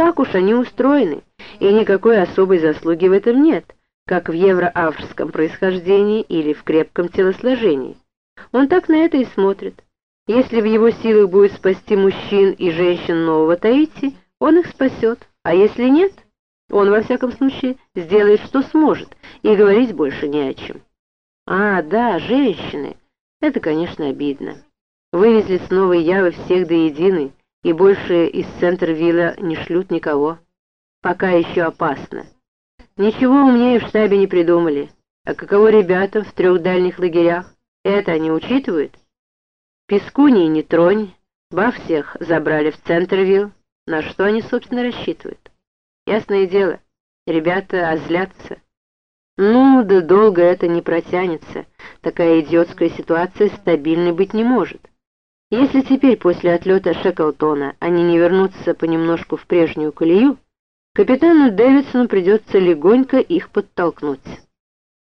так уж они устроены, и никакой особой заслуги в этом нет, как в евроаврском происхождении или в крепком телосложении. Он так на это и смотрит. Если в его силах будет спасти мужчин и женщин нового Таити, он их спасет, а если нет, он во всяком случае сделает, что сможет, и говорить больше не о чем. А, да, женщины. Это, конечно, обидно. Вывезли с Новой Явы всех до единой, и больше из центра вилла не шлют никого. Пока еще опасно. Ничего умнее в штабе не придумали. А каково ребятам в трех дальних лагерях? Это они учитывают? Пескуни не тронь, ба всех забрали в центр вилл. На что они, собственно, рассчитывают? Ясное дело, ребята озлятся. Ну, да долго это не протянется. Такая идиотская ситуация стабильной быть не может. Если теперь после отлета Шеклтона они не вернутся понемножку в прежнюю колею, капитану Дэвидсону придется легонько их подтолкнуть.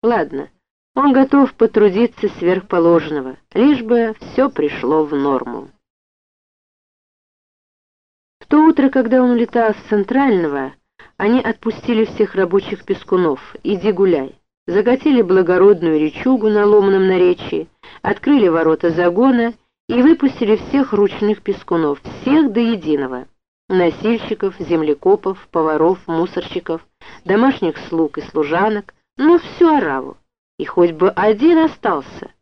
Ладно, он готов потрудиться сверхположенного, лишь бы все пришло в норму. В то утро, когда он улетал с Центрального, они отпустили всех рабочих пескунов, иди гуляй. Закатили благородную речугу на ломаном наречии, открыли ворота загона и выпустили всех ручных пескунов, всех до единого. Носильщиков, землекопов, поваров, мусорщиков, домашних слуг и служанок, ну всю ораву. И хоть бы один остался.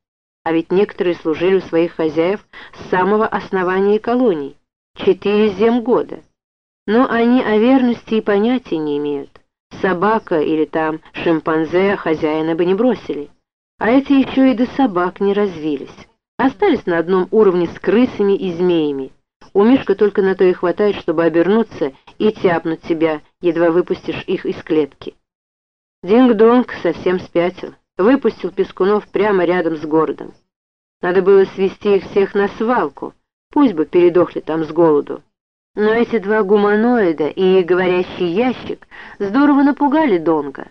А ведь некоторые служили у своих хозяев с самого основания колоний, четыре земгода но они о верности и понятия не имеют. Собака или там шимпанзе хозяина бы не бросили. А эти еще и до собак не развились. Остались на одном уровне с крысами и змеями. У Мишка только на то и хватает, чтобы обернуться и тяпнуть тебя, едва выпустишь их из клетки. Динг-донг совсем спятил. Выпустил Пескунов прямо рядом с городом. Надо было свести их всех на свалку, пусть бы передохли там с голоду. Но эти два гуманоида и говорящий ящик здорово напугали Донга.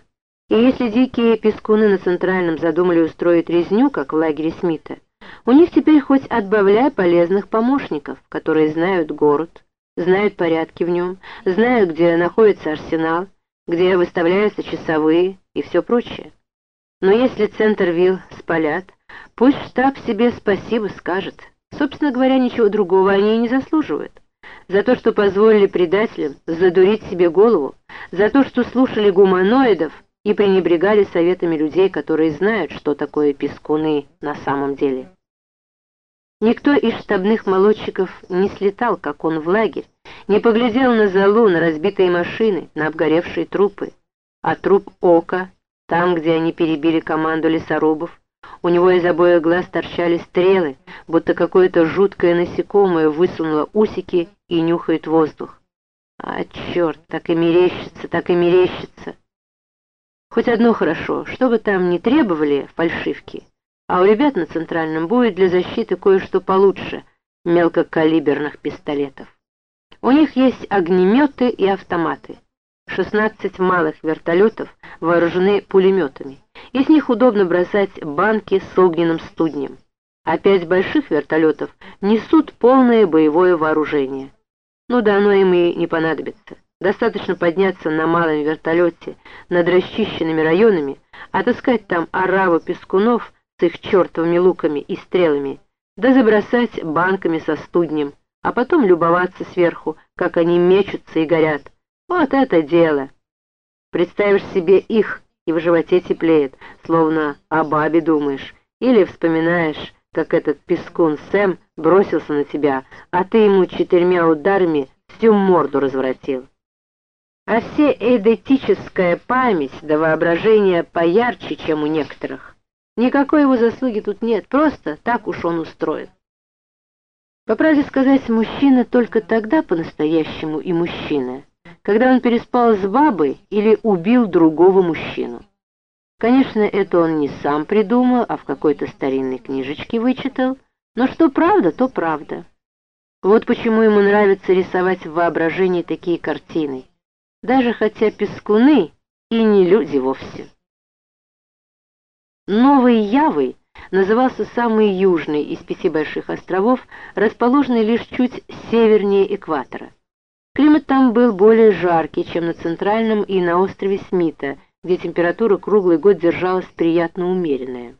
И если дикие пескуны на Центральном задумали устроить резню, как в лагере Смита, у них теперь хоть отбавляй полезных помощников, которые знают город, знают порядки в нем, знают, где находится арсенал, где выставляются часовые и все прочее. Но если центр вилл спалят, пусть штаб себе спасибо скажет. Собственно говоря, ничего другого они и не заслуживают за то, что позволили предателям задурить себе голову, за то, что слушали гуманоидов и пренебрегали советами людей, которые знают, что такое пескуны на самом деле. Никто из штабных молодчиков не слетал, как он в лагерь, не поглядел на залу, на разбитые машины, на обгоревшие трупы. А труп Ока, там, где они перебили команду лесорубов, у него из обоих глаз торчали стрелы, будто какое-то жуткое насекомое высунуло усики и нюхает воздух. А, черт, так и мерещится, так и мерещится. Хоть одно хорошо, что бы там ни требовали фальшивки, а у ребят на Центральном будет для защиты кое-что получше мелкокалиберных пистолетов. У них есть огнеметы и автоматы. 16 малых вертолетов вооружены пулеметами. Из них удобно бросать банки с огненным студнем. А пять больших вертолетов несут полное боевое вооружение. Ну да оно им и не понадобится. Достаточно подняться на малом вертолете над расчищенными районами, отыскать там ораву пескунов с их чертовыми луками и стрелами, да забросать банками со студнем, а потом любоваться сверху, как они мечутся и горят. Вот это дело! Представишь себе их, и в животе теплеет, словно о бабе думаешь, или вспоминаешь, как этот пескун Сэм бросился на тебя, а ты ему четырьмя ударами всю морду разворотил. А все эдетическая память да воображение поярче, чем у некоторых. Никакой его заслуги тут нет, просто так уж он устроен. По правде сказать, мужчина только тогда по-настоящему и мужчина — когда он переспал с бабой или убил другого мужчину. Конечно, это он не сам придумал, а в какой-то старинной книжечке вычитал, но что правда, то правда. Вот почему ему нравится рисовать в воображении такие картины, даже хотя пескуны и не люди вовсе. Новой Явой назывался самый южный из пяти больших островов, расположенный лишь чуть севернее экватора. Климат там был более жаркий, чем на Центральном и на острове Смита, где температура круглый год держалась приятно умеренная.